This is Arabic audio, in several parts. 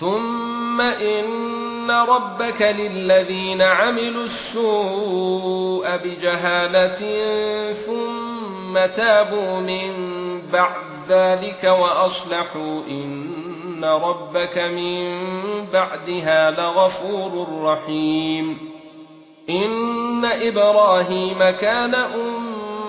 ثُمَّ إِنَّ رَبَّكَ لِلَّذِينَ عَمِلُوا السُّوءَ بِجَهَالَةٍ ثُمَّ تَابُوا مِن بَعْدِ ذَلِكَ وَأَصْلَحُوا إِنَّ رَبَّكَ مِن بَعْدِهَا لَغَفُورٌ رَّحِيمٌ إِنَّ إِبْرَاهِيمَ كَانَ أُمَّةً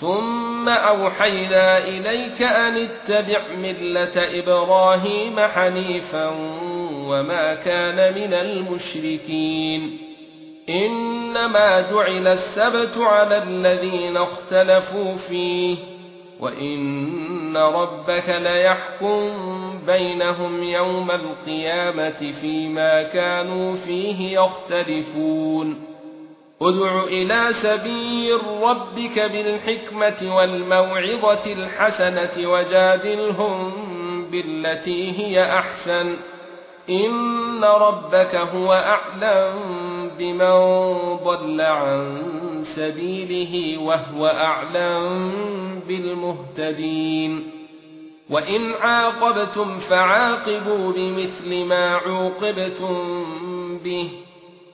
ثُمَّ أَوْحَيْنَا إِلَيْكَ أَنِ اتَّبِعْ مِلَّةَ إِبْرَاهِيمَ حَنِيفًا وَمَا كَانَ مِنَ الْمُشْرِكِينَ إِنَّمَا جُعِلَ السَّبْتُ عَلَى الَّذِينَ اخْتَلَفُوا فِيهِ وَإِنَّ رَبَّكَ لَيَحْكُمُ بَيْنَهُمْ يَوْمَ الْقِيَامَةِ فِيمَا كَانُوا فِيهِ يَخْتَلِفُونَ ادع إلى سبيل ربك بالحكمة والموعظة الحسنة وجادلهم بالتي هي أحسن. إن ربك هو أعلم بمن ضل عن سبيله وهو أعلم بالمهتدين. وإن عاقبتم فعاقبوا بمثل ما عوقبتم به.